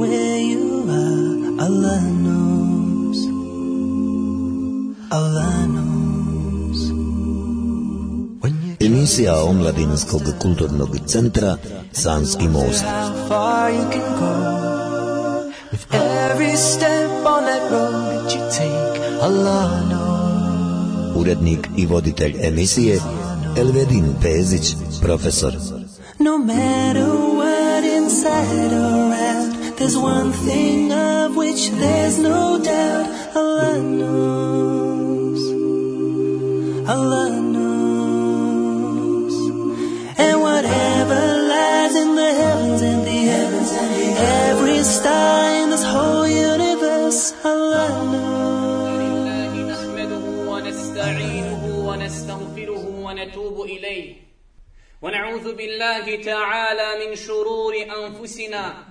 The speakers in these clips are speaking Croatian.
where you are, Allah knows. Allah knows. When you Emisija omladinskog kulturnog centra Sanski most. With every step on that road you take, Allah knows. Urednik i voditelj emisije Elvedin Pezić, profesor. No matter what inside out, there's one thing of which there's no doubt. Allah knows. Allah knows. And whatever lies in the heavens and the heavens and the every star in this whole universe, Allah knows. لله نحمده ونستعينه ونستغفره ونتوب إليه ونعوذ بالله تعالى من شرور أنفسنا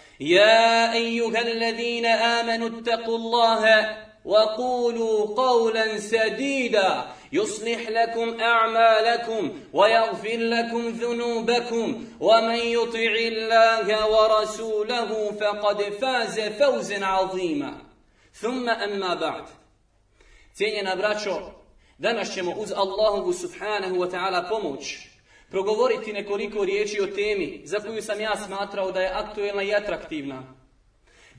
يا أيها الذين آمنوا اتقوا الله وقولوا قولا سديدا يصلح لكم أعمالكم ويغفر لكم ذنوبكم ومن يطع الله ورسوله فقد فاز فوزا عظيما. ثم أما بعد. Cijenjena braćo danas ćemo uz Allahovu subhanahu wa pomoć progovoriti nekoliko riječi o temi za koju sam ja smatrao da je aktuelna i atraktivna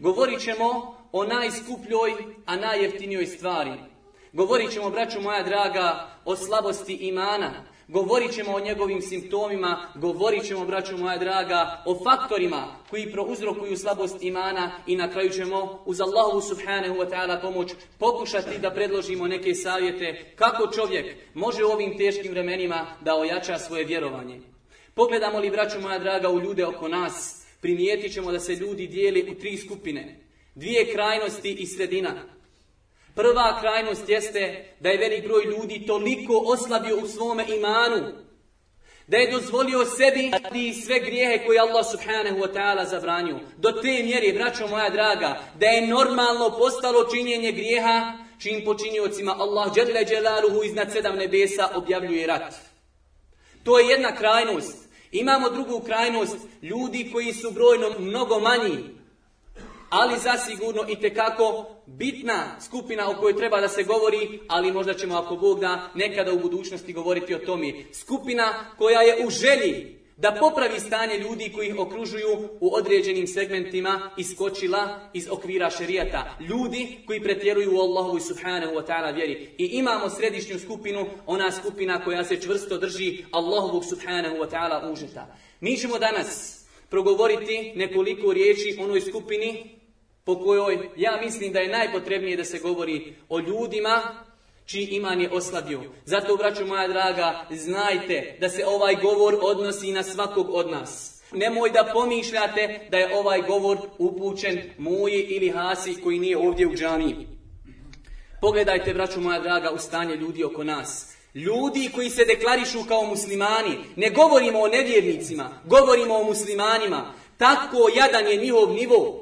Govorit ćemo o najskupljoj, a najjeftinijoj stvari. Govorit ćemo, braću moja draga, o slabosti imana. Govorit ćemo o njegovim simptomima, govorit ćemo, braću moja draga, o faktorima koji prouzrokuju slabost imana i na kraju ćemo uz Allahu subhanahu wa ta'ala pomoć pokušati da predložimo neke savjete kako čovjek može u ovim teškim vremenima da ojača svoje vjerovanje. Pogledamo li, braću moja draga, u ljude oko nas, primijetit ćemo da se ljudi dijeli u tri skupine. Dvije krajnosti i sredina. Prva krajnost jeste da je velik broj ljudi toliko oslabio u svome imanu, da je dozvolio sebi radi sve grijehe koje Allah subhanahu wa ta'ala zabranio. Do te mjere, braćo moja draga, da je normalno postalo činjenje grijeha, čim počinjocima Allah dželle dželaluhu iznad sedam nebesa objavljuje rat. To je jedna krajnost. Imamo drugu krajnost, ljudi koji su brojno mnogo manji, ali zasigurno i tekako bitna skupina o kojoj treba da se govori, ali možda ćemo ako Bog da nekada u budućnosti govoriti o tome. Skupina koja je u želji da popravi stanje ljudi koji ih okružuju u određenim segmentima iskočila iz okvira šerijata. Ljudi koji pretjeruju u Allahovu subhanahu wa ta'ala vjeri. I imamo središnju skupinu, ona skupina koja se čvrsto drži Allahovog subhanahu wa ta'ala užeta. Mi ćemo danas progovoriti nekoliko riječi onoj skupini po kojoj ja mislim da je najpotrebnije da se govori o ljudima čiji iman je oslabio. Zato, braćo moja draga, znajte da se ovaj govor odnosi na svakog od nas. Nemoj da pomišljate da je ovaj govor upućen moji ili hasi koji nije ovdje u džamiji. Pogledajte, braćo moja draga, u stanje ljudi oko nas. Ljudi koji se deklarišu kao muslimani, ne govorimo o nevjernicima, govorimo o muslimanima. Tako jadan je njihov nivo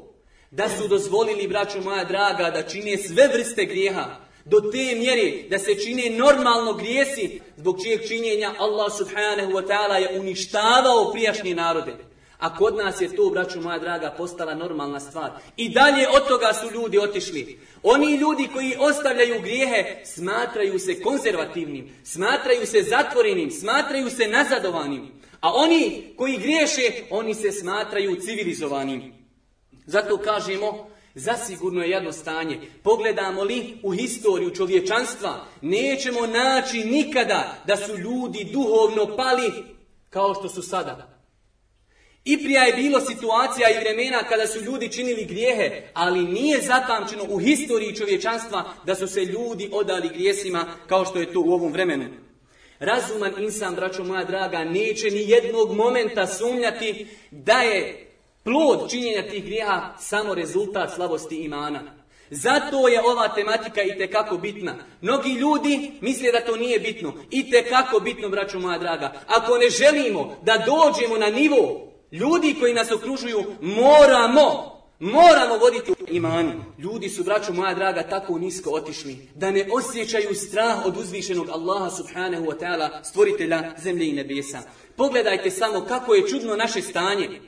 da su dozvolili, braćo moja draga, da čine sve vrste grijeha. Do te mjere da se čine normalno grijesi zbog čijeg činjenja Allah subhanahu wa ta'ala je uništavao prijašnje narode. A kod nas je to, braću moja draga, postala normalna stvar. I dalje od toga su ljudi otišli. Oni ljudi koji ostavljaju grijehe smatraju se konzervativnim, smatraju se zatvorenim, smatraju se nazadovanim. A oni koji griješe, oni se smatraju civilizovanim. Zato kažemo, Zasigurno je jedno stanje. Pogledamo li u historiju čovječanstva, nećemo naći nikada da su ljudi duhovno pali kao što su sada. I prija je bilo situacija i vremena kada su ljudi činili grijehe, ali nije zatamčeno u historiji čovječanstva da su se ljudi odali grijesima kao što je to u ovom vremenu. Razuman insan, braćo moja draga, neće ni jednog momenta sumnjati da je plod činjenja tih grijeha samo rezultat slabosti imana. Zato je ova tematika i tekako bitna. Mnogi ljudi misle da to nije bitno. I tekako bitno, braćo moja draga. Ako ne želimo da dođemo na nivo ljudi koji nas okružuju, moramo, moramo voditi imani. Ljudi su, braćo moja draga, tako nisko otišli, da ne osjećaju strah od uzvišenog Allaha subhanahu wa ta'ala, stvoritelja zemlje i nebesa. Pogledajte samo kako je čudno naše stanje.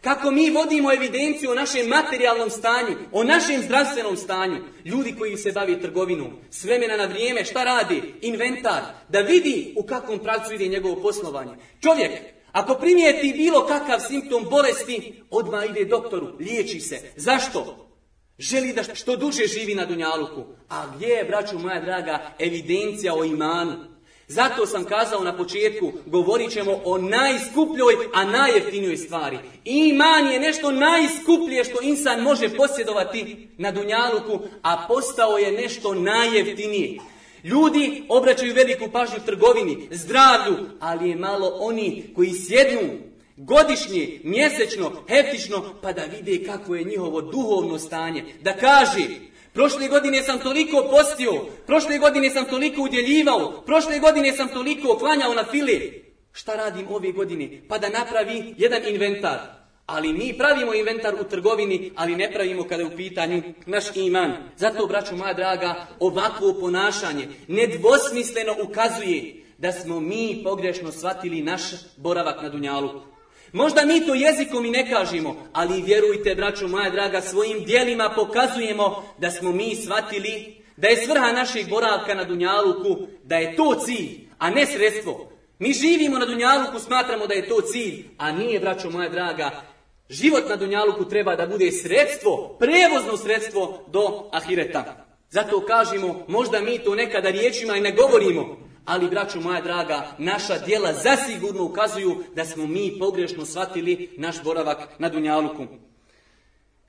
Kako mi vodimo evidenciju o našem materijalnom stanju, o našem zdravstvenom stanju. Ljudi koji se bavi trgovinom, s vremena na vrijeme, šta radi? Inventar. Da vidi u kakvom pravcu ide njegovo poslovanje. Čovjek, ako primijeti bilo kakav simptom bolesti, odmah ide doktoru, liječi se. Zašto? Želi da što duže živi na Dunjaluku. A gdje je, braću moja draga, evidencija o imanu? Zato sam kazao na početku, govorit ćemo o najskupljoj, a najjeftinijoj stvari. Iman je nešto najskuplje što insan može posjedovati na Dunjaluku, a postao je nešto najjeftinije. Ljudi obraćaju veliku pažnju trgovini, zdravlju, ali je malo oni koji sjednu godišnje, mjesečno, heftično, pa da vide kako je njihovo duhovno stanje. Da kaže, Prošle godine sam toliko postio, prošle godine sam toliko udjeljivao, prošle godine sam toliko klanjao na file. Šta radim ove godine? Pa da napravi jedan inventar. Ali mi pravimo inventar u trgovini, ali ne pravimo kada je u pitanju naš iman. Zato, braću moja draga, ovakvo ponašanje nedvosmisleno ukazuje da smo mi pogrešno shvatili naš boravak na Dunjalu. Možda mi to jezikom i ne kažemo, ali vjerujte, braćo moja draga, svojim dijelima pokazujemo da smo mi shvatili da je svrha našeg boravka na Dunjaluku, da je to cilj, a ne sredstvo. Mi živimo na Dunjaluku, smatramo da je to cilj, a nije, braćo moja draga, život na Dunjaluku treba da bude sredstvo, prevozno sredstvo do Ahireta. Zato kažemo, možda mi to nekada riječima i ne govorimo, ali, braćo moja draga, naša djela zasigurno ukazuju da smo mi pogrešno shvatili naš boravak na Dunjaluku.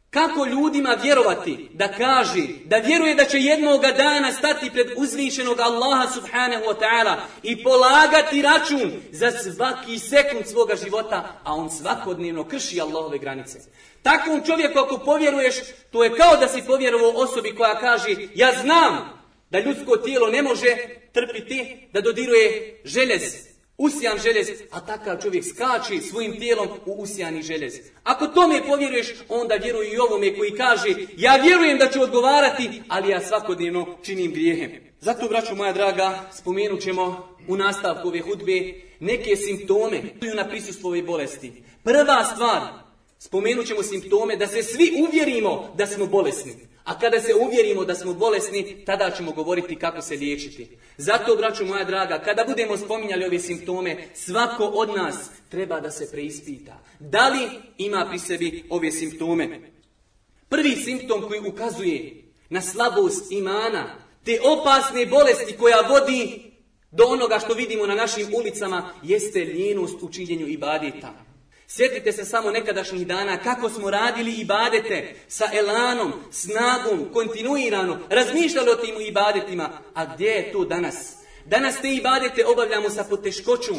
Kako ljudima vjerovati da kaže, da vjeruje da će jednoga dana stati pred uzvišenog Allaha subhanahu wa ta'ala i polagati račun za svaki sekund svoga života, a on svakodnevno krši Allahove granice. Takvom čovjeku ako povjeruješ, to je kao da si povjerovao osobi koja kaže, ja znam da ljudsko tijelo ne može trpiti da dodiruje željez, usijan željez, a takav čovjek skači svojim tijelom u usijani željez. Ako tome povjeruješ, onda vjeruj i ovome koji kaže, ja vjerujem da ću odgovarati, ali ja svakodnevno činim grijehe. Zato, braću moja draga, spomenut ćemo u nastavku ove hudbe neke simptome na prisustvo ove bolesti. Prva stvar, spomenut ćemo simptome da se svi uvjerimo da smo bolesni. A kada se uvjerimo da smo bolesni, tada ćemo govoriti kako se liječiti. Zato, braću moja draga, kada budemo spominjali ove simptome, svako od nas treba da se preispita. Da li ima pri sebi ove simptome? Prvi simptom koji ukazuje na slabost imana, te opasne bolesti koja vodi do onoga što vidimo na našim ulicama, jeste lijenost u činjenju ibadeta. Sjetite se samo nekadašnjih dana kako smo radili ibadete sa elanom, snagom, kontinuirano, razmišljali o tim ibadetima. A gdje je to danas? Danas te ibadete obavljamo sa poteškoćom.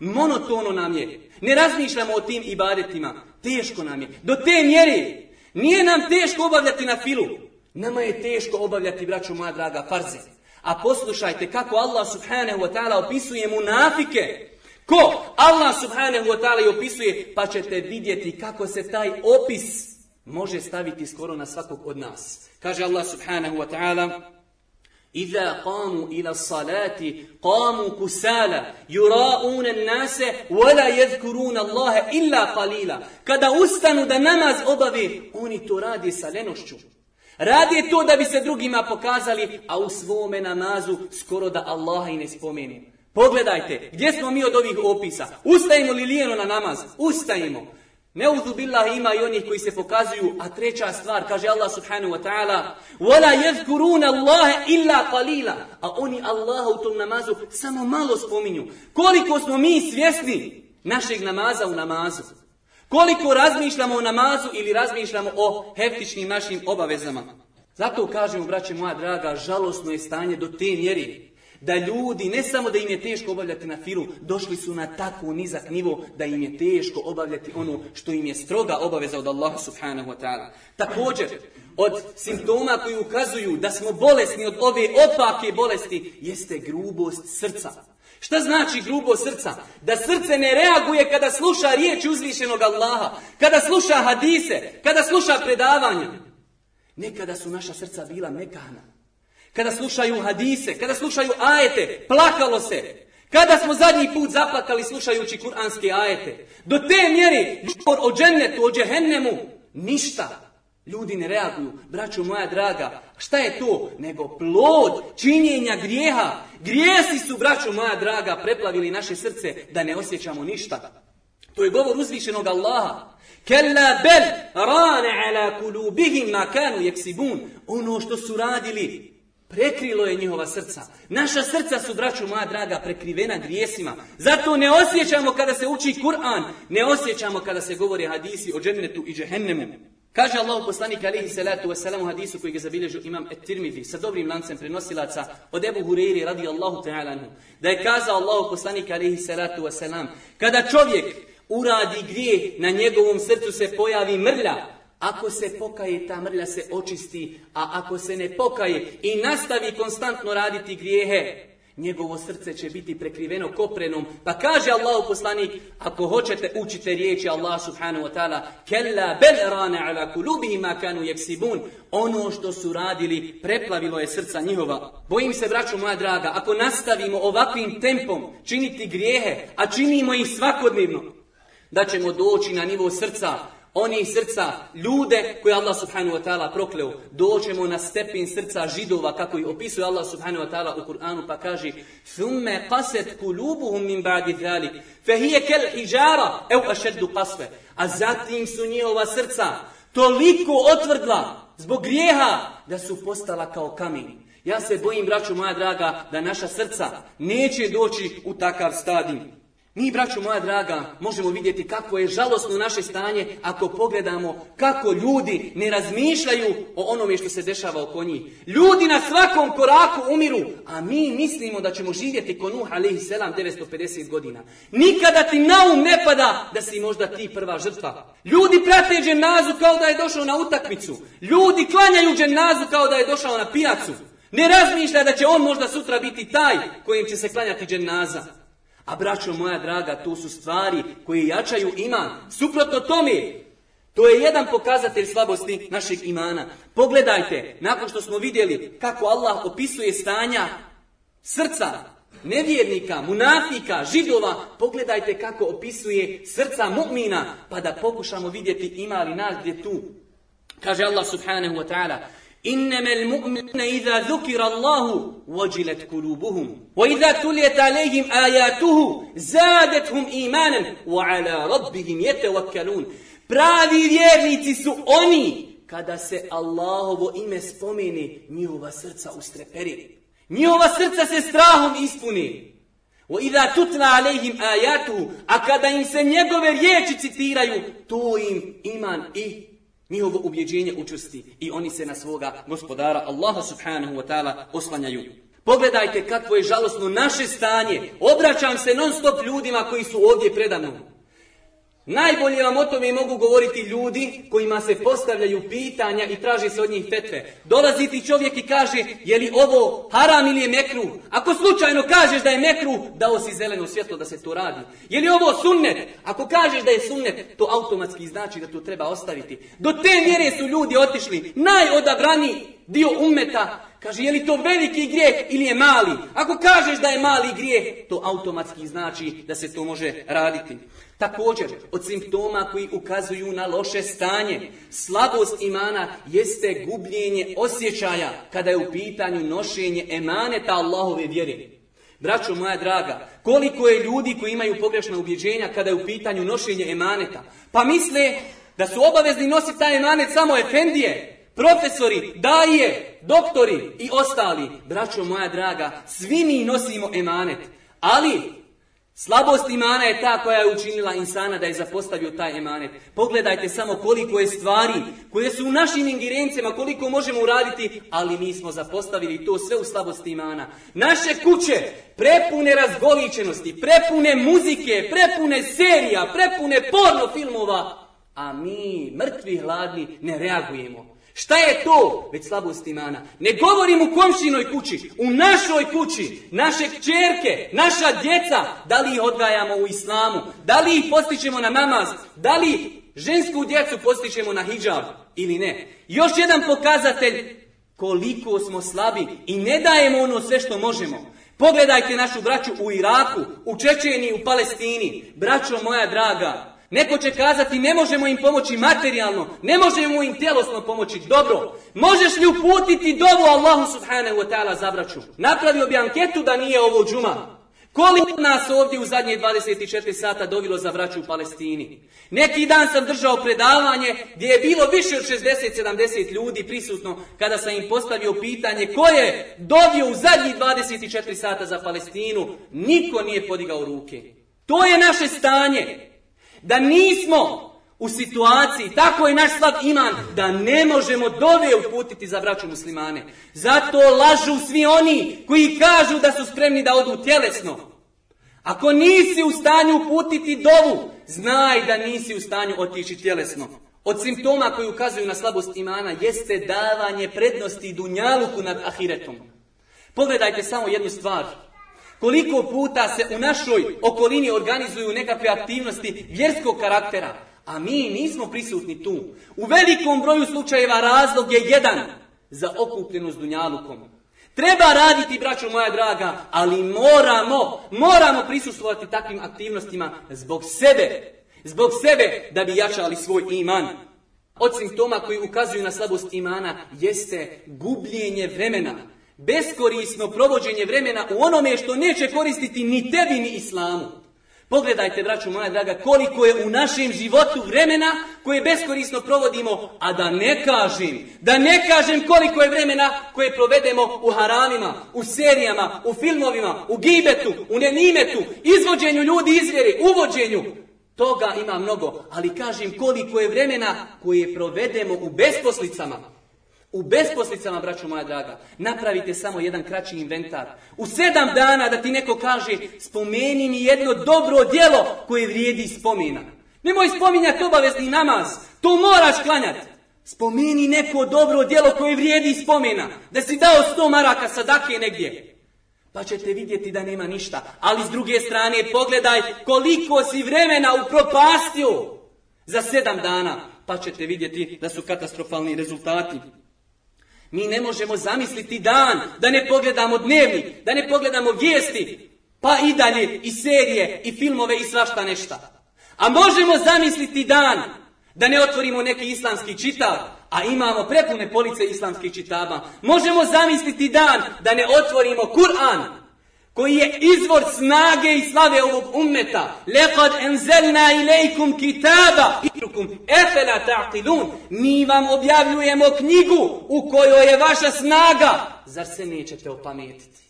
Monotono nam je. Ne razmišljamo o tim ibadetima. Teško nam je. Do te mjere. Nije nam teško obavljati na filu. Nama je teško obavljati, braću moja draga, farze. A poslušajte kako Allah subhanahu wa ta'ala opisuje munafike Ko? Allah subhanahu wa ta'ala opisuje, pa ćete vidjeti kako se taj opis može staviti skoro na svakog od nas. Kaže Allah subhanahu wa ta'ala, Iza qamu ila salati, qamu kusala, yura'una nase, wala yadhkuruna Allaha illa qalila. Kada ustanu da namaz obavi, oni to radi sa lenošću. Radi to da bi se drugima pokazali, a u svome namazu skoro da Allaha i ne Pogledajte, gdje smo mi od ovih opisa? Ustajemo li lijeno na namaz? Ustajemo. Neuzu billah ima i onih koji se pokazuju, a treća stvar, kaže Allah subhanahu wa ta'ala, وَلَا يَذْكُرُونَ اللَّهَ إِلَّا قَلِيلًا A oni Allaha u tom namazu samo malo spominju. Koliko smo mi svjesni našeg namaza u namazu? Koliko razmišljamo o namazu ili razmišljamo o heftičnim našim obavezama? Zato kažemo, braće moja draga, žalosno je stanje do te mjeri da ljudi, ne samo da im je teško obavljati na filu, došli su na tako nizak nivo da im je teško obavljati ono što im je stroga obaveza od Allaha subhanahu wa ta'ala. Također, od simptoma koji ukazuju da smo bolesni od ove opake bolesti, jeste grubost srca. Šta znači grubo srca? Da srce ne reaguje kada sluša riječ uzvišenog Allaha, kada sluša hadise, kada sluša predavanja. Nekada su naša srca bila mekana. Kada slušaju hadise, kada slušaju ajete, plakalo se. Kada smo zadnji put zaplakali slušajući kuranske ajete. Do te mjeri, o džennetu, o džehennemu, ništa. Ljudi ne reaguju. Braćo moja draga, šta je to? Nego plod činjenja grijeha. Grijesi su, braćo moja draga, preplavili naše srce da ne osjećamo ništa. To je govor uzvišenog Allaha. Kella bel rane ala kulubihim ma kanu jeksibun. Ono što su radili, Prekrilo je njihova srca. Naša srca su, braću moja draga, prekrivena grijesima. Zato ne osjećamo kada se uči Kur'an, ne osjećamo kada se govori hadisi o džennetu i džehennemu. Kaže Allah poslanik alihi salatu wasalam u hadisu koji ga zabilježu imam et tirmidhi sa dobrim lancem prenosilaca od Ebu Hureyri radi Allahu ta'ala da je kazao Allah poslanik alihi salatu wasalam kada čovjek uradi grije na njegovom srcu se pojavi mrlja ako se pokaje, ta mrlja se očisti, a ako se ne pokaje i nastavi konstantno raditi grijehe, njegovo srce će biti prekriveno koprenom. Pa kaže Allah poslanik, ako hoćete učite riječi Allah subhanahu wa ta'ala, kella bel rane ala kulubihima kanu jeksibun. Ono što su radili, preplavilo je srca njihova. Bojim se, braćo moja draga, ako nastavimo ovakvim tempom činiti grijehe, a činimo ih svakodnevno, da ćemo doći na nivo srca oni srca, ljude koje Allah subhanahu wa ta'ala prokleo, dođemo na stepen srca židova, kako ih opisuje Allah subhanahu wa ta'ala u Kur'anu, pa kaže ثُمَّ قَسَتْ قُلُوبُهُمْ مِنْ بَعْدِ ذَلِكَ فَهِيَ كَالْحِجَارَ اَوْ أَشَدُّ قَسْفَ A zatim su njihova srca toliko otvrdla zbog grijeha da su postala kao kamen. Ja se bojim, braću moja draga, da naša srca neće doći u takav stadij. Mi, braćo moja draga, možemo vidjeti kako je žalosno naše stanje ako pogledamo kako ljudi ne razmišljaju o onome što se dešava oko njih. Ljudi na svakom koraku umiru, a mi mislimo da ćemo živjeti ko Nuh alaihi selam 950 godina. Nikada ti na um ne pada da si možda ti prva žrtva. Ljudi prate dženazu kao da je došao na utakmicu. Ljudi klanjaju dženazu kao da je došao na pijacu. Ne razmišlja da će on možda sutra biti taj kojim će se klanjati dženaza. A braćo moja draga, to su stvari koje jačaju iman. Suprotno tome, to je jedan pokazatelj slabosti našeg imana. Pogledajte, nakon što smo vidjeli kako Allah opisuje stanja srca nevjernika, munafika, židova, pogledajte kako opisuje srca mu'mina, pa da pokušamo vidjeti ima li nas gdje tu. Kaže Allah subhanahu wa ta'ala, إنما المؤمنون إذا ذكر الله وجلت قلوبهم وإذا تليت عليهم آياته زادتهم إيمانا وعلى ربهم يتوكلون Pravi vjernici su oni kada se Allahovo ime spomeni, njihova srca ustreperi. Njihova srca se strahom ispuni. وَإِذَا تُتْلَى عَلَيْهِمْ آيَاتُهُ A kada im se njegove riječi citiraju, to im iman i njihovo ubjeđenje učusti i oni se na svoga gospodara Allaha subhanahu wa ta'ala oslanjaju. Pogledajte kakvo je žalosno naše stanje. Obraćam se non stop ljudima koji su ovdje predano. Najbolje vam o tome mogu govoriti ljudi kojima se postavljaju pitanja i traži se od njih fetve. Dolazi ti čovjek i kaže je li ovo haram ili je mekru. Ako slučajno kažeš da je mekru, dao si zeleno svjetlo da se to radi. Je li ovo sunnet? Ako kažeš da je sunnet, to automatski znači da to treba ostaviti. Do te mjere su ljudi otišli. Najodabrani dio umeta Kaže, je li to veliki grijeh ili je mali? Ako kažeš da je mali grijeh, to automatski znači da se to može raditi. Također, od simptoma koji ukazuju na loše stanje, slabost imana jeste gubljenje osjećaja kada je u pitanju nošenje emaneta Allahove vjere. Braćo moja draga, koliko je ljudi koji imaju pogrešna ubjeđenja kada je u pitanju nošenje emaneta. Pa misle da su obavezni nositi taj emanet samo efendije, profesori, daje, doktori i ostali. Braćo moja draga, svi mi nosimo emanet. Ali Slabost imana je ta koja je učinila insana da je zapostavio taj emanet. Pogledajte samo koliko je stvari koje su u našim ingerencijama, koliko možemo uraditi, ali mi smo zapostavili to sve u slabosti imana. Naše kuće prepune razgoličenosti, prepune muzike, prepune serija, prepune porno filmova, a mi, mrtvi hladni, ne reagujemo. Šta je to? Već slabost imana. Ne govorim u komšinoj kući, u našoj kući, naše kćerke, naša djeca, da li ih odgajamo u islamu, da li ih postičemo na namaz, da li žensku djecu postičemo na hijab ili ne. Još jedan pokazatelj koliko smo slabi i ne dajemo ono sve što možemo. Pogledajte našu braću u Iraku, u Čečeniji, u Palestini. Braćo moja draga, Neko će kazati ne možemo im pomoći materijalno, ne možemo im tjelosno pomoći. Dobro, možeš li uputiti dovu Allahu subhanahu wa ta'ala za braću? Napravio bi anketu da nije ovo džuma. Koliko nas ovdje u zadnje 24 sata dovilo za vraću u Palestini? Neki dan sam držao predavanje gdje je bilo više od 60-70 ljudi prisutno kada sam im postavio pitanje ko je dovio u zadnjih 24 sata za Palestinu. Niko nije podigao ruke. To je naše stanje. Da nismo u situaciji, tako je naš slab iman, da ne možemo dove uputiti za braću muslimane. Zato lažu svi oni koji kažu da su spremni da odu tjelesno. Ako nisi u stanju uputiti dovu, znaj da nisi u stanju otići tjelesno. Od simptoma koji ukazuju na slabost imana jeste davanje prednosti dunjaluku nad ahiretom. Pogledajte samo jednu stvar. Koliko puta se u našoj okolini organizuju nekakve aktivnosti vjerskog karaktera, a mi nismo prisutni tu. U velikom broju slučajeva razlog je jedan za okupljenost Dunjalukom. Treba raditi, braćo moja draga, ali moramo, moramo prisustvovati takvim aktivnostima zbog sebe. Zbog sebe da bi jačali svoj iman. Od simptoma koji ukazuju na slabost imana jeste gubljenje vremena beskorisno provođenje vremena u onome što neće koristiti ni tebi ni islamu. Pogledajte, braću moja draga, koliko je u našem životu vremena koje beskorisno provodimo, a da ne kažem, da ne kažem koliko je vremena koje provedemo u haramima, u serijama, u filmovima, u gibetu, u nenimetu, izvođenju ljudi izvjeri, uvođenju. Toga ima mnogo, ali kažem koliko je vremena koje provedemo u besposlicama, u besposlicama, braću moja draga, napravite samo jedan kraći inventar. U sedam dana da ti neko kaže, spomeni mi jedno dobro djelo koje vrijedi spomina. Nemoj spominjati obavezni namaz, to moraš klanjati. Spomeni neko dobro djelo koje vrijedi spomena. Da si dao sto maraka sadake negdje. Pa ćete vidjeti da nema ništa. Ali s druge strane pogledaj koliko si vremena upropastio za sedam dana. Pa ćete vidjeti da su katastrofalni rezultati. Mi ne možemo zamisliti dan da ne pogledamo dnevnik, da ne pogledamo vijesti, pa i dalje i serije i filmove i svašta nešta. A možemo zamisliti dan da ne otvorimo neki islamski čitav, a imamo prepune police islamskih čitaba. Možemo zamisliti dan da ne otvorimo Kur'an, koji je izvor snage i slave ovog ummeta. Lekad enzelna ilejkum kitaba irukum efela ta'qilun. Mi vam objavljujemo knjigu u kojoj je vaša snaga. Zar se nećete opametiti?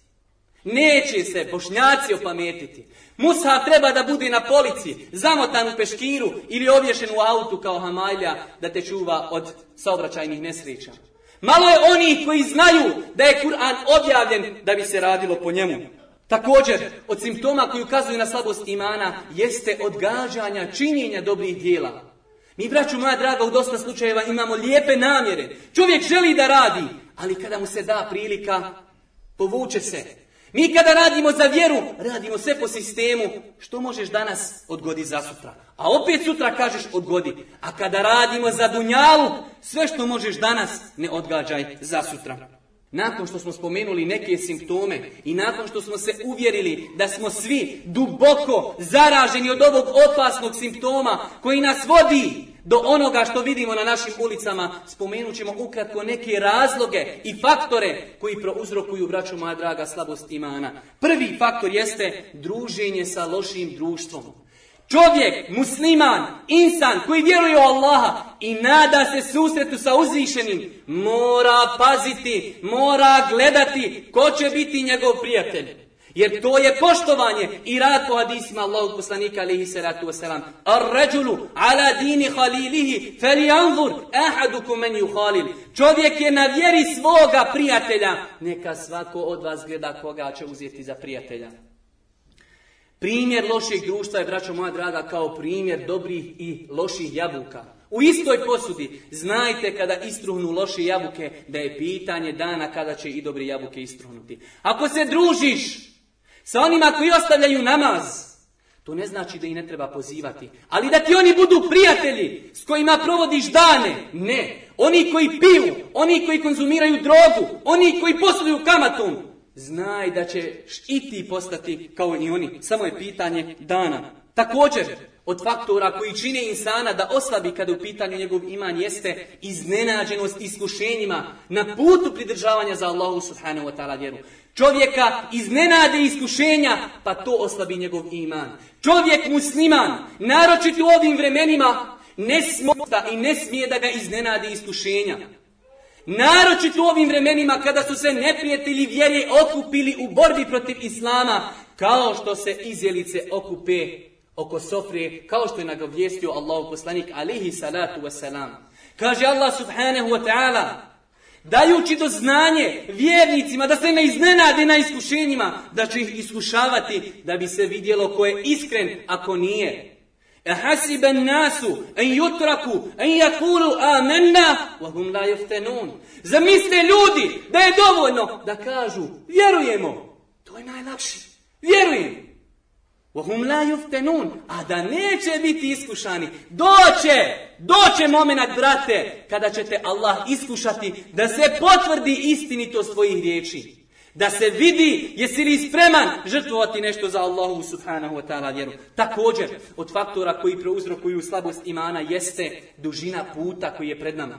Neće se bošnjaci opametiti. Musa treba da bude na polici, zamotan u peškiru ili obješen u autu kao hamajlja da te čuva od saobraćajnih nesreća. Malo je onih koji znaju da je Kur'an objavljen da bi se radilo po njemu. Također, od simptoma koji ukazuju na slabost imana jeste odgađanja činjenja dobrih dijela. Mi, braću moja draga, u dosta slučajeva imamo lijepe namjere. Čovjek želi da radi, ali kada mu se da prilika, povuče se. Mi kada radimo za vjeru, radimo sve po sistemu. Što možeš danas odgodi za sutra? A opet sutra kažeš odgodi. A kada radimo za dunjalu, sve što možeš danas ne odgađaj za sutra. Nakon što smo spomenuli neke simptome i nakon što smo se uvjerili da smo svi duboko zaraženi od ovog opasnog simptoma koji nas vodi do onoga što vidimo na našim ulicama, spomenut ćemo ukratko neke razloge i faktore koji prouzrokuju, braću moja draga, slabost imana. Prvi faktor jeste druženje sa lošim društvom. Čovjek, musliman, insan koji vjeruje u Allaha i nada se susretu sa uzvišenim, mora paziti, mora gledati ko će biti njegov prijatelj. Jer to je poštovanje i rad po hadisima Allahog poslanika alihi salatu wasalam. Ar ređulu ala dini halilihi felijanzur ahadukum men halil. Čovjek je na vjeri svoga prijatelja. Neka svako od vas gleda koga će uzeti za prijatelja. Primjer loših društva je, braćo moja draga, kao primjer dobrih i loših jabuka. U istoj posudi znajte kada istruhnu loše jabuke da je pitanje dana kada će i dobre jabuke istruhnuti. Ako se družiš sa onima koji ostavljaju namaz, to ne znači da ih ne treba pozivati. Ali da ti oni budu prijatelji s kojima provodiš dane. Ne. Oni koji piju, oni koji konzumiraju drogu, oni koji posluju kamatom. Znaj da ćeš i ti postati kao i oni. Samo je pitanje dana. Također, od faktora koji čine insana da oslabi kada u pitanju njegov iman jeste iznenađenost iskušenjima na putu pridržavanja za Allahu subhanahu wa ta'ala vjeru. Čovjeka iznenade iskušenja, pa to oslabi njegov iman. Čovjek musliman, naročito u ovim vremenima, ne smota i ne smije da ga iznenade iskušenja. Naročito u ovim vremenima kada su se neprijatelji vjere okupili u borbi protiv Islama, kao što se izjelice okupe oko sofrije, kao što je nagovijestio Allah poslanik alihi salatu wasalam. Kaže Allah subhanahu wa ta'ala, dajući do znanje vjernicima da se ne iznenade na iskušenjima, da će ih iskušavati da bi se vidjelo ko je iskren, ako nije. أحسب الناس أن يتركوا أن يقولوا آمنا وهم لا يفتنون Zamisle ljudi da je dovoljno da kažu vjerujemo. To je najlakše. Vjerujem. وهم la يفتنون A da neće biti iskušani. Doće, doće moment, brate, kada ćete Allah iskušati da se potvrdi istinitost svojih riječi. Da se vidi jesi li spreman žrtvovati nešto za Allahu subhanahu wa ta'ala vjeru. Također, od faktora koji prouzrokuju slabost imana jeste dužina puta koji je pred nama.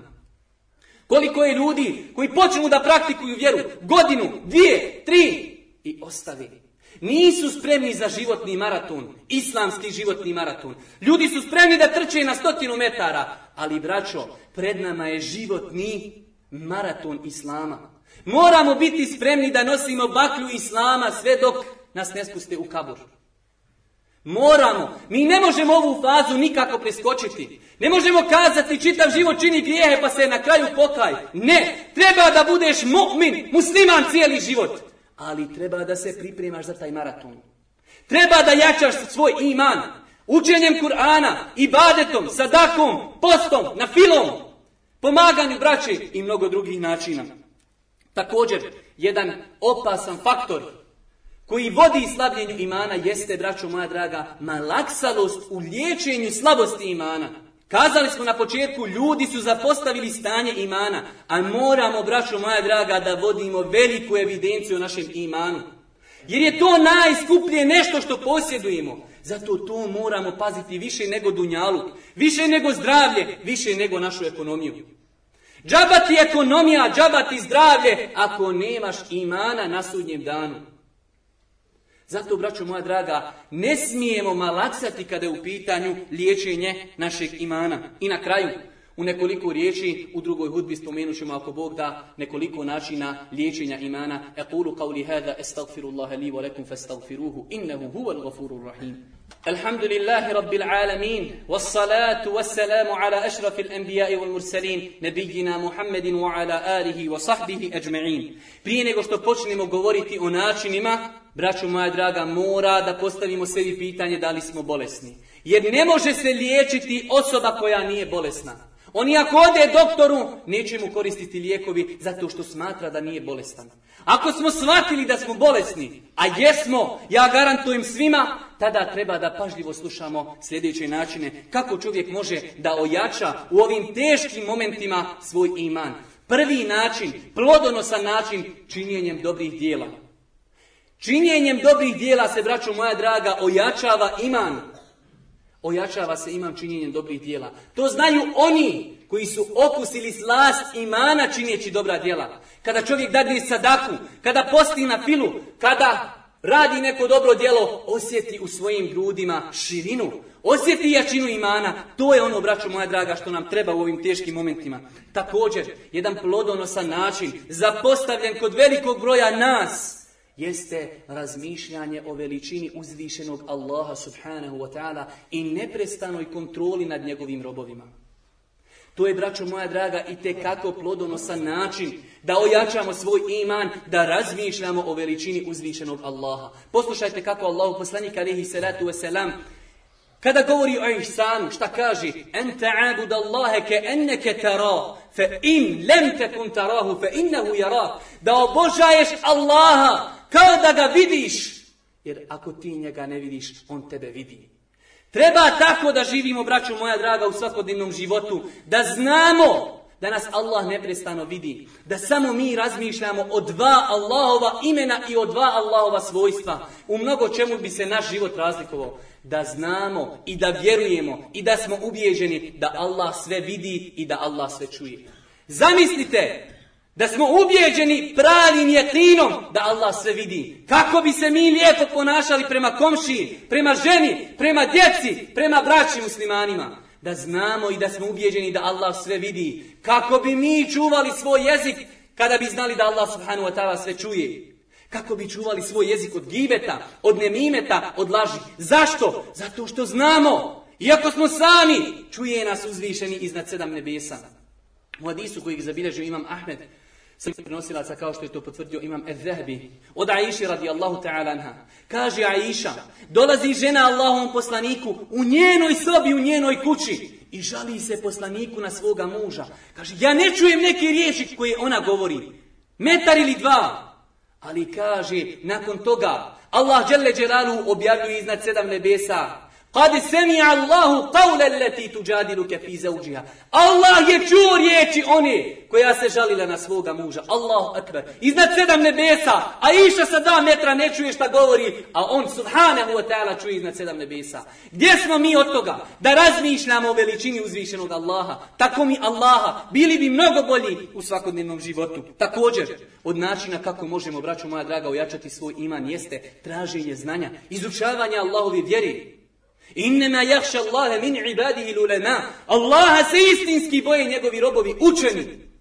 Koliko je ljudi koji počnu da praktikuju vjeru godinu, dvije, tri i ostavi nisu spremni za životni maraton, islamski životni maraton. Ljudi su spremni da trče na stotinu metara, ali braćo, pred nama je životni maraton islama. Moramo biti spremni da nosimo baklju islama sve dok nas ne spuste u kabur. Moramo. Mi ne možemo ovu fazu nikako preskočiti. Ne možemo kazati čitav život čini grijehe pa se na kraju pokaj. Ne. Treba da budeš mu'min, musliman cijeli život ali treba da se pripremaš za taj maraton. Treba da jačaš svoj iman, učenjem Kur'ana, ibadetom, sadakom, postom, na filom, pomaganju braće i mnogo drugih načina. Također, jedan opasan faktor koji vodi slabljenju imana jeste, braćo moja draga, malaksalost u liječenju slabosti imana. Kazali smo na početku, ljudi su zapostavili stanje imana, a moramo, braćo moja draga, da vodimo veliku evidenciju o našem imanu. Jer je to najskuplje nešto što posjedujemo. Zato to moramo paziti više nego dunjaluk, više nego zdravlje, više nego našu ekonomiju. Džabati ekonomija, džabati zdravlje, ako nemaš imana na sudnjem danu. Zato, braćo moja draga, ne smijemo malaksati kada je u pitanju liječenje našeg imana. I na kraju, u nekoliko riječi, u drugoj hudbi spomenut ćemo ako Bog da nekoliko načina liječenja imana. Ekulu qavli hada estagfirullaha li wa lakum fastagfiruhu innehu huval gafurur rahim. Alhamdulillahi rabbil alamin wassalatu wassalamu ala ašrafil anbiya'i wal mursalin nabijina Muhammedin wa ala alihi wa sahbihi ajma'in. Prije nego što počnemo govoriti o načinima braću moja draga, mora da postavimo sebi pitanje da li smo bolesni. Jer ne može se liječiti osoba koja nije bolesna. On ako ode doktoru, neće mu koristiti lijekovi zato što smatra da nije bolestan. Ako smo shvatili da smo bolesni, a jesmo, ja garantujem svima, tada treba da pažljivo slušamo sljedeće načine kako čovjek može da ojača u ovim teškim momentima svoj iman. Prvi način, plodonosan način, činjenjem dobrih dijela. Činjenjem dobrih dijela se, braćo moja draga, ojačava iman. Ojačava se imam činjenjem dobrih dijela. To znaju oni koji su okusili slast imana činjeći dobra djela. Kada čovjek dadne sadaku, kada posti na filu, kada radi neko dobro djelo, osjeti u svojim grudima širinu, osjeti jačinu imana. To je ono, braćo moja draga, što nam treba u ovim teškim momentima. Također, jedan plodonosan način, zapostavljen kod velikog broja nas, jeste razmišljanje o veličini uzvišenog Allaha subhanahu wa ta'ala i neprestanoj kontroli nad njegovim robovima. To je, braćo moja draga, i te kako plodonosan način da ojačamo svoj iman, da razmišljamo o veličini uzvišenog Allaha. Poslušajte kako Allah poslanik alihi salatu wasalam kada govori o ihsanu, šta kaže? Ente abud Allahe ke enneke tara, fe in lem tekun tarahu, fe innehu jara. Da obožaješ Allaha kao da ga vidiš. Jer ako ti njega ne vidiš, on tebe vidi. Treba tako da živimo, braćo moja draga, u svakodnevnom životu, da znamo da nas Allah neprestano vidi, da samo mi razmišljamo o dva Allahova imena i o dva Allahova svojstva. U mnogo čemu bi se naš život razlikovao. Da znamo i da vjerujemo i da smo ubijeđeni da Allah sve vidi i da Allah sve čuje. Zamislite da smo ubijeđeni pravim jekinom da Allah sve vidi. Kako bi se mi lijepo ponašali prema komšiji, prema ženi, prema djeci, prema braći muslimanima. Da znamo i da smo ubijeđeni da Allah sve vidi. Kako bi mi čuvali svoj jezik kada bi znali da Allah subhanahu wa ta'ala sve čuje. Kako bi čuvali svoj jezik od gibeta, od nemimeta, od laži. Zašto? Zato što znamo. Iako smo sami, čuje nas uzvišeni iznad sedam nebesa. U hadisu kojeg zabilježio imam Ahmed, sam prenosilaca kao što je to potvrdio imam Ezehbi od Aiši radijallahu ta'ala anha. Kaže Aisha, dolazi žena Allahovom poslaniku u njenoj sobi, u njenoj kući i žali se poslaniku na svoga muža. Kaže, ja ne čujem neke riječi koje ona govori. Metar ili dva. Ali kaže, nakon toga, Allah dželle dželalu objavljuje iznad sedam nebesa Kad semi Allahu qawla allati tujadiluka fi zawjiha. Allah je čuo riječi one koja se žalila na svoga muža. Allahu akbar. Iznad sedam nebesa, a iša sa dva metra ne čuje šta govori, a on subhanahu wa ta'ala čuje iznad sedam nebesa. Gdje smo mi od toga? Da razmišljamo o veličini uzvišenog Allaha. Tako mi Allaha bili bi mnogo bolji u svakodnevnom životu. Također, od načina kako možemo, braćo moja draga, ojačati svoj iman jeste traženje znanja, izučavanje Allahovi vjeri. Innema jahša Allahe min ibadihi lulema. Allaha se istinski boje njegovi robovi učeni.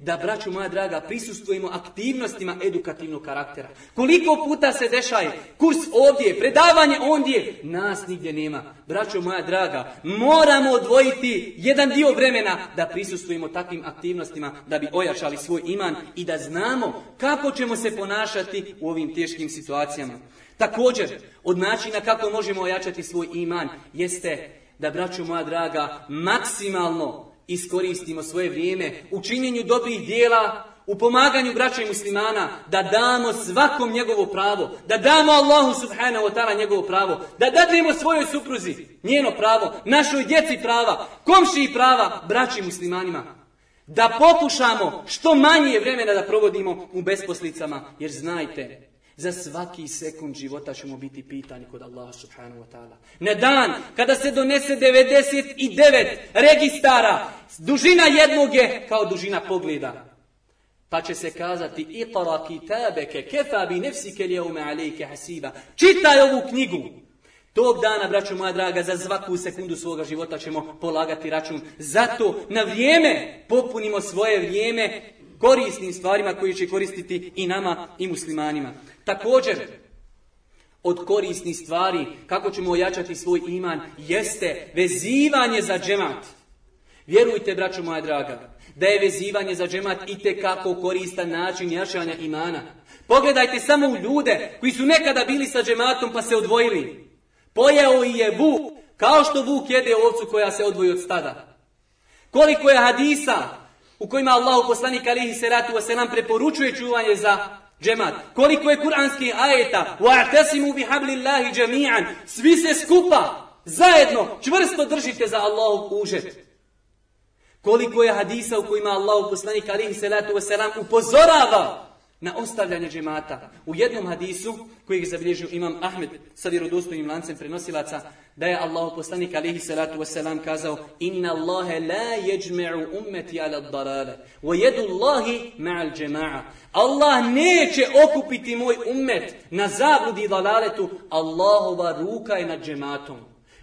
Da, braću moja draga, prisustujemo aktivnostima edukativnog karaktera. Koliko puta se dešaje kurs ovdje, predavanje ondje, nas nigdje nema. Braćo moja draga, moramo odvojiti jedan dio vremena da prisustujemo takvim aktivnostima da bi ojačali svoj iman i da znamo kako ćemo se ponašati u ovim teškim situacijama. Također, od načina kako možemo ojačati svoj iman jeste da, braćo moja draga, maksimalno iskoristimo svoje vrijeme u činjenju dobrih dijela, u pomaganju braća i muslimana, da damo svakom njegovo pravo, da damo Allahu subhanahu wa ta'ala njegovo pravo, da dadnemo svojoj supruzi njeno pravo, našoj djeci prava, komšiji prava, braći muslimanima. Da pokušamo što manje vremena da provodimo u besposlicama, jer znajte, za svaki sekund života ćemo biti pitani kod Allaha subhanahu wa ta'ala. Na dan kada se donese 99 registara, dužina jednog je kao dužina pogleda. Pa će se kazati Iqra kitabeke kefa bi nefsike lijevme alejke hasiba. Čitaj ovu knjigu. Tog dana, braćo moja draga, za svaku sekundu svoga života ćemo polagati račun. Zato na vrijeme popunimo svoje vrijeme korisnim stvarima koji će koristiti i nama i muslimanima. Također, od korisnih stvari, kako ćemo ojačati svoj iman, jeste vezivanje za džemat. Vjerujte, braćo moja draga, da je vezivanje za džemat i kako koristan način jačanja imana. Pogledajte samo u ljude koji su nekada bili sa džematom pa se odvojili. Pojeo i je vuk, kao što vuk jede ovcu koja se odvoji od stada. Koliko je hadisa u kojima Allahu poslanik alihi seratu wasalam preporučuje čuvanje za džemat. Koliko je kuranskih ajeta وَاَعْتَسِمُوا بِحَبْلِ اللَّهِ جَمِيعًا Svi se skupa, zajedno, čvrsto držite za Allahov užet. Koliko je hadisa u kojima Allahu poslanik alihi salatu wasalam upozorava na ostavljanje džemata. U jednom hadisu, kojeg je zabilježio imam Ahmed sa vjerodostojnim lancem prenosilaca, da je Allah poslanik alihi salatu wasalam kazao Inna Allahe la jeđme'u ummeti ala darale, wa jedu Allahi ma'al džema'a. Allah neće okupiti moj ummet na zabludi i dalaletu, Allahova ruka je nad džematom.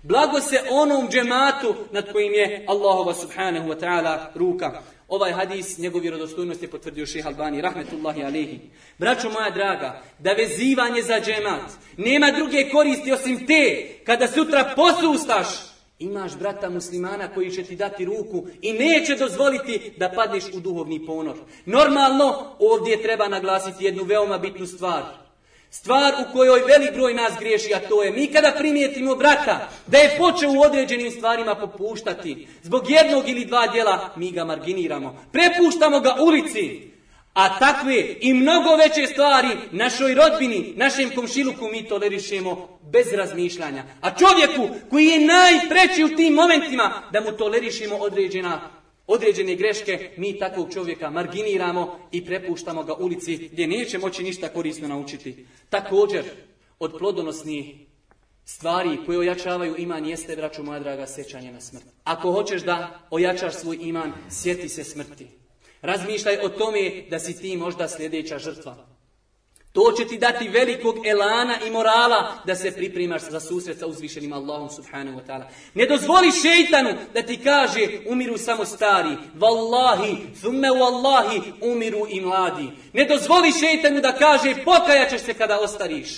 Blago se onom džematu nad kojim je Allahova subhanahu wa ta'ala ruka. Ovaj hadis, njegov vjerodostojnost je potvrdio šeha Albani, rahmetullahi alihi. Braćo moja draga, da vezivanje za džemat nema druge koristi osim te, kada sutra posustaš, imaš brata muslimana koji će ti dati ruku i neće dozvoliti da padneš u duhovni ponor. Normalno, ovdje treba naglasiti jednu veoma bitnu stvar. Stvar u kojoj velik broj nas griješi, a to je mi kada primijetimo brata da je počeo u određenim stvarima popuštati, zbog jednog ili dva djela mi ga marginiramo. Prepuštamo ga ulici, a takve i mnogo veće stvari našoj rodbini, našem komšiluku mi tolerišemo bez razmišljanja. A čovjeku koji je najpreći u tim momentima da mu tolerišemo određena određene greške, mi takvog čovjeka marginiramo i prepuštamo ga ulici gdje neće moći ništa korisno naučiti. Također, od plodonosnih stvari koje ojačavaju iman jeste, braću moja draga, sećanje na smrt. Ako hoćeš da ojačaš svoj iman, sjeti se smrti. Razmišljaj o tome da si ti možda sljedeća žrtva. To će ti dati velikog elana i morala da se pripremaš za susret sa uzvišenim Allahom subhanahu wa ta'ala. Ne dozvoli šeitanu da ti kaže umiru samo stari. Wallahi, thumme wallahi, umiru i mladi. Ne dozvoli šeitanu da kaže pokajaćeš se kada ostariš.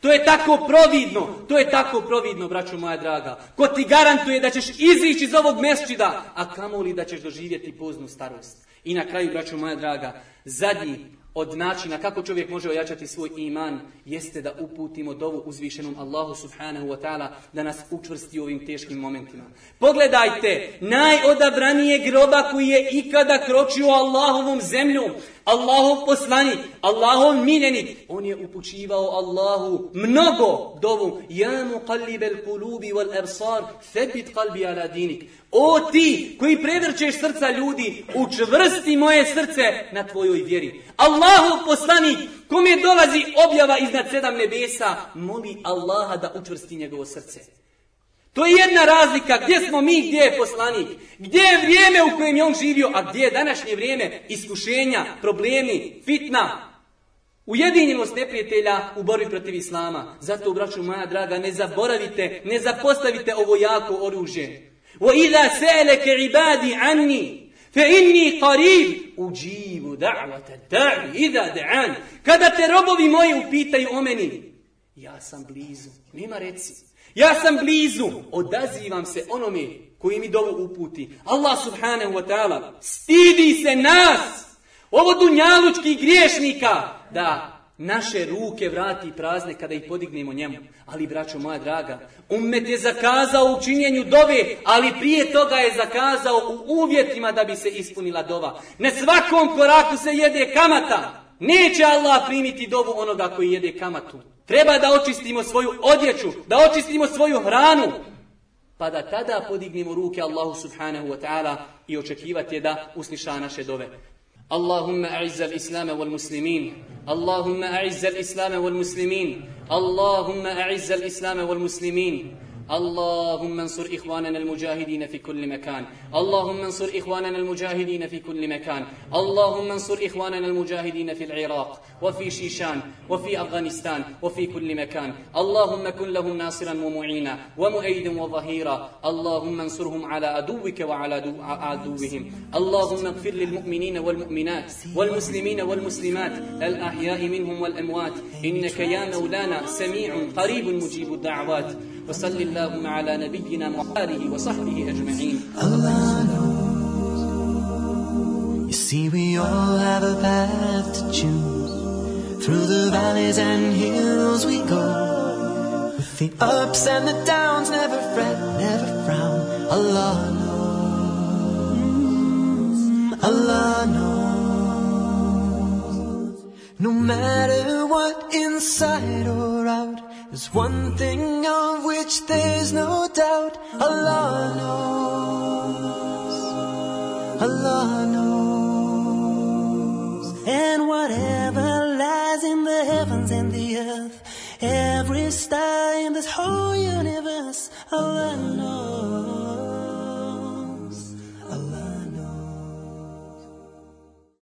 To je tako providno, to je tako providno, braćo moja draga. Ko ti garantuje da ćeš izići iz ovog mesčida, a kamoli da ćeš doživjeti poznu starost. I na kraju, braćo moja draga, zadnji od načina kako čovjek može ojačati svoj iman jeste da uputimo dovu uzvišenom Allahu subhanahu wa ta'ala da nas učvrsti u ovim teškim momentima. Pogledajte, najodabranije groba koji je ikada kročio Allahovom zemlju, Allahov poslanik, Allahov miljenik, on je upućivao Allahu mnogo dovu. Ja muqallibel kulubi wal ersar, thebit kalbi ala dinik. O ti koji prevrćeš srca ljudi, učvrsti moje srce na tvojoj vjeri. Allahov poslanik, kome dolazi objava iznad sedam nebesa, moli Allaha da učvrsti njegovo srce. To je jedna razlika gdje smo mi, gdje je poslanik, gdje je vrijeme u kojem je on živio, a gdje je današnje vrijeme iskušenja, problemi, fitna, Ujedinjenost neprijatelja u borbi protiv Islama. Zato, braću moja draga, ne zaboravite, ne zapostavite ovo jako oružje. وَإِذَا سَأَلَكَ عِبَادِ عَنِّي فَإِنِّي قَرِيبٌ uđivu da'vata da'i ida da'an. Kada te robovi moji upitaju o meni, ja sam blizu. Nema reci. Ja sam blizu. Odazivam se onome koji mi dovu uputi. Allah subhanahu wa ta'ala stidi se nas. Ovo dunjalučkih griješnika da naše ruke vrati prazne kada ih podignemo njemu. Ali, braćo moja draga, umet je zakazao u činjenju dove, ali prije toga je zakazao u uvjetima da bi se ispunila dova. Na svakom koraku se jede kamata. Neće Allah primiti dovu onoga koji jede kamatu. Treba da očistimo svoju odjeću, da očistimo svoju hranu, pa da tada podignemo ruke Allahu subhanahu wa ta'ala i očekivati je da usliša naše dove. اللهم أعز الإسلام والمسلمين اللهم أعز الإسلام والمسلمين اللهم أعز الإسلام والمسلمين اللهم انصر إخواننا المجاهدين في كل مكان. اللهم انصر إخواننا المجاهدين في كل مكان. اللهم انصر إخواننا المجاهدين في العراق وفي شيشان وفي أفغانستان وفي كل مكان. اللهم كن لهم ناصرا ومعينا ومؤيدا وظهيرا. اللهم انصرهم على عدوك وعلى عدوهم. اللهم اغفر للمؤمنين والمؤمنات والمسلمين والمسلمات الأحياء منهم والأموات. إنك يا مولانا سميع قريب مجيب الدعوات. وصل اللهم على نبينا وآله وصحبه أجمعين You see, we all have a path to choose. Through the valleys and hills we go. With the ups and the downs, never fret, never frown. Allah knows. Allah knows. No matter what, inside or out. there's one thing of which there's no doubt Allah knows. Allah knows. And whatever lies in the heavens and the earth, every star in this whole universe, Allah knows.